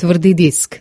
Твердий диск